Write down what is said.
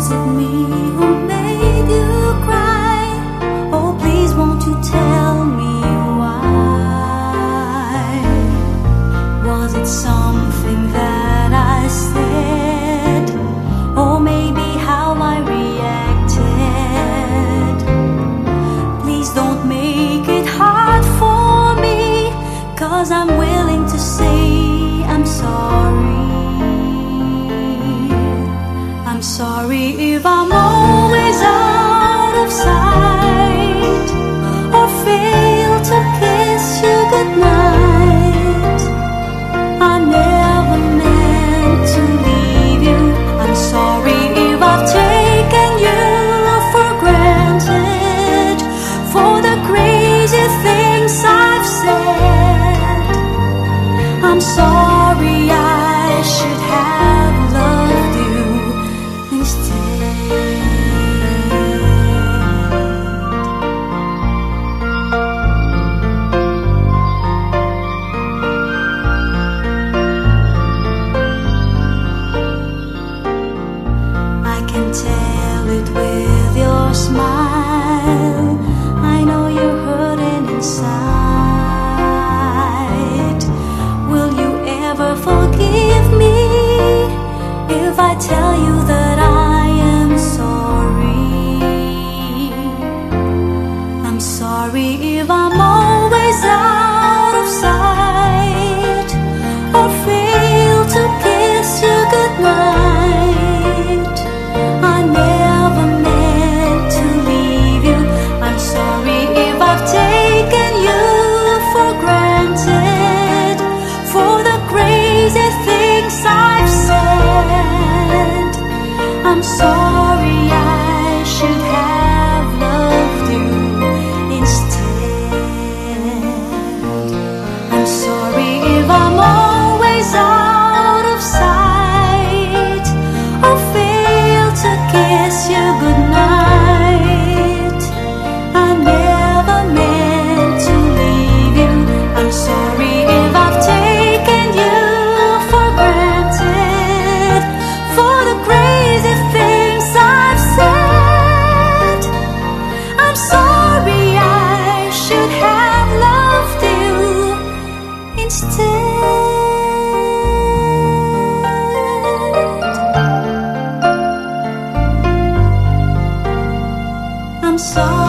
Was it me who made you cry? Oh, please won't you tell me why? Was it sorry if I'm always out of sight. can tell it with your smile. I know you're hurting inside. Will you ever forgive me if I tell you 所 song.